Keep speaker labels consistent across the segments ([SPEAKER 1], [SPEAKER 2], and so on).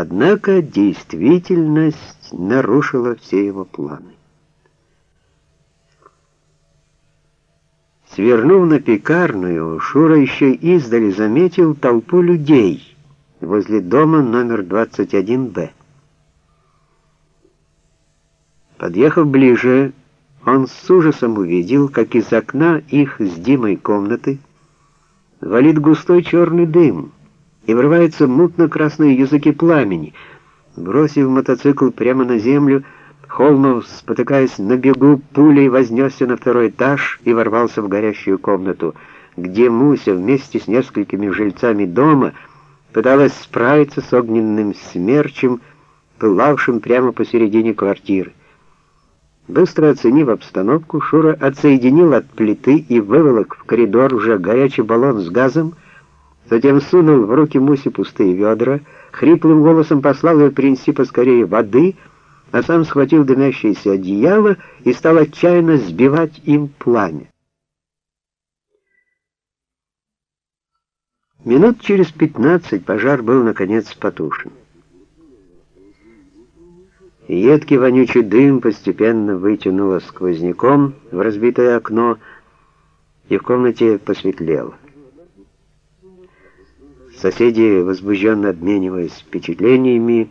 [SPEAKER 1] Однако действительность нарушила все его планы. Свернув на пекарную, Шура еще издали заметил толпу людей возле дома номер 21-Б. Подъехав ближе, он с ужасом увидел, как из окна их с Димой комнаты валит густой черный дым и врываются мутно-красные языки пламени. Бросив мотоцикл прямо на землю, Холмов, спотыкаясь на бегу, пулей вознесся на второй этаж и ворвался в горящую комнату, где Муся вместе с несколькими жильцами дома пыталась справиться с огненным смерчем, пылавшим прямо посередине квартиры. Быстро оценив обстановку, Шура отсоединил от плиты и выволок в коридор уже горячий баллон с газом, затем сунул в руки Мусе пустые ведра, хриплым голосом послал ей принести поскорее воды — а сам схватил дымящееся одеяло и стал отчаянно сбивать им пламя. Минут через пятнадцать пожар был, наконец, потушен. Едкий вонючий дым постепенно вытянуло сквозняком в разбитое окно, и в комнате посветлело. Соседи, возбужденно обмениваясь впечатлениями,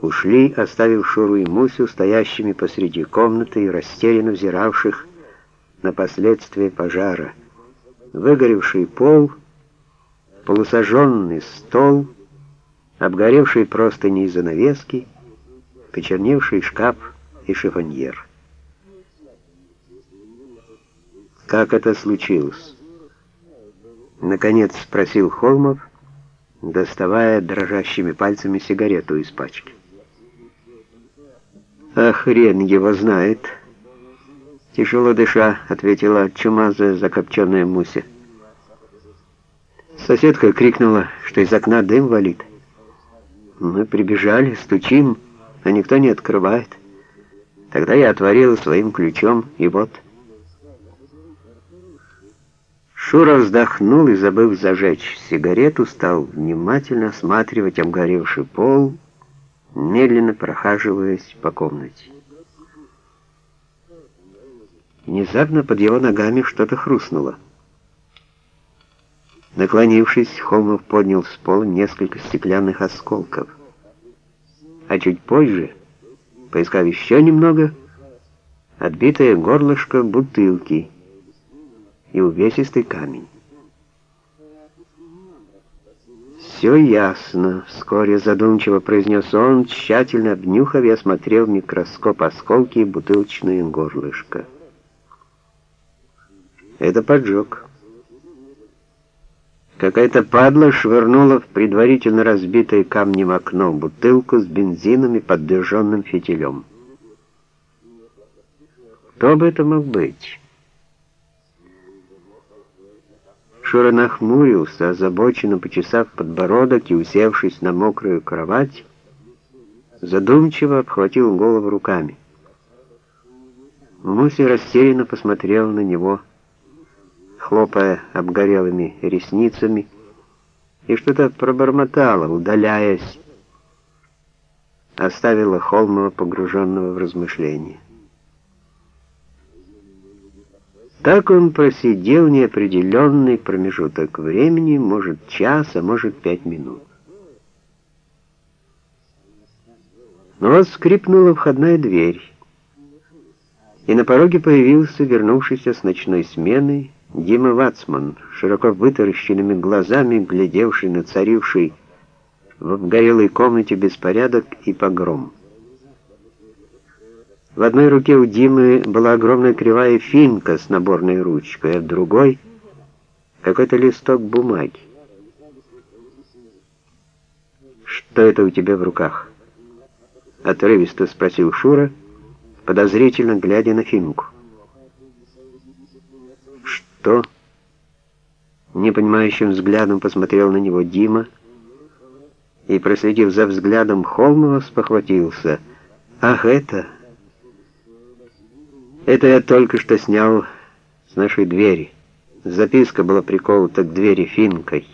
[SPEAKER 1] ушли, оставив Шуру и Мусю стоящими посреди комнаты и растерянно взиравших на последствия пожара. Выгоревший пол, полусожженный стол, обгоревшие простыни и занавески, почерневший шкаф и шифоньер. «Как это случилось?» Наконец спросил Холмов, доставая дрожащими пальцами сигарету из пачки. «А хрен его знает!» Тяжело дыша, ответила чумазая закопченная Муся. Соседка крикнула, что из окна дым валит. Мы прибежали, стучим, а никто не открывает. Тогда я отворил своим ключом, и вот... Шура вздохнул и, забыв зажечь сигарету, стал внимательно осматривать обгоревший пол, медленно прохаживаясь по комнате. Внезапно под его ногами что-то хрустнуло. Наклонившись, Холмов поднял с пола несколько стеклянных осколков. А чуть позже, поискав еще немного, отбитое горлышко бутылки и увесистый камень. «Все ясно», — вскоре задумчиво произнес он, тщательно обнюхав и осмотрел микроскоп осколки и бутылочное горлышко. «Это поджог». Какая-то падла швырнула в предварительно разбитое камнем окно бутылку с бензином и поддержанным фитилем. Кто бы это мог быть? Шура нахмурился, озабоченно почесав подбородок и, усевшись на мокрую кровать, задумчиво обхватил голову руками. Муси растерянно посмотрел на него, хлопая обгорелыми ресницами, и что-то пробормотала, удаляясь, оставила Холмова погруженного в размышления. Так он просидел неопределенный промежуток времени, может час, а может пять минут. Но вот скрипнула входная дверь, и на пороге появился вернувшийся с ночной смены Дима Вацман, широко вытаращенными глазами, глядевший на царивший в обгорелой комнате беспорядок и погром. В одной руке у Димы была огромная кривая финка с наборной ручкой, а в другой — какой-то листок бумаги. «Что это у тебя в руках?» — отрывисто спросил Шура, подозрительно глядя на финку. «Что?» Непонимающим взглядом посмотрел на него Дима и, проследив за взглядом Холмова, спохватился. «Ах, это...» Это я только что снял с нашей двери. Записка была приколота к двери финкой.